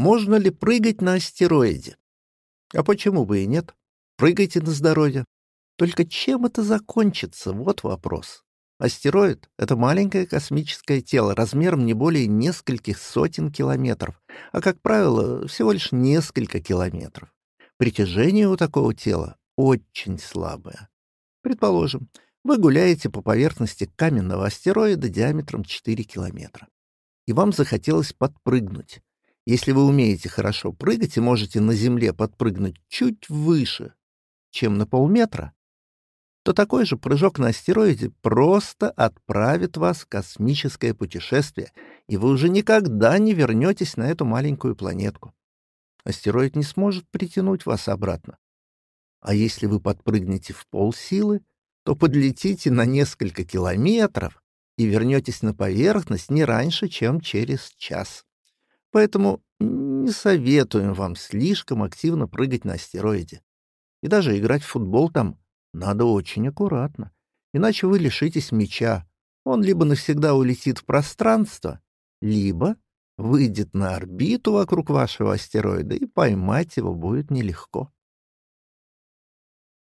Можно ли прыгать на астероиде? А почему бы и нет? Прыгайте на здоровье. Только чем это закончится? Вот вопрос. Астероид — это маленькое космическое тело размером не более нескольких сотен километров, а, как правило, всего лишь несколько километров. Притяжение у такого тела очень слабое. Предположим, вы гуляете по поверхности каменного астероида диаметром 4 километра. И вам захотелось подпрыгнуть. Если вы умеете хорошо прыгать и можете на Земле подпрыгнуть чуть выше, чем на полметра, то такой же прыжок на астероиде просто отправит вас в космическое путешествие, и вы уже никогда не вернетесь на эту маленькую планетку. Астероид не сможет притянуть вас обратно. А если вы подпрыгнете в полсилы, то подлетите на несколько километров и вернетесь на поверхность не раньше, чем через час. Поэтому не советуем вам слишком активно прыгать на астероиде. И даже играть в футбол там надо очень аккуратно, иначе вы лишитесь мяча. Он либо навсегда улетит в пространство, либо выйдет на орбиту вокруг вашего астероида, и поймать его будет нелегко.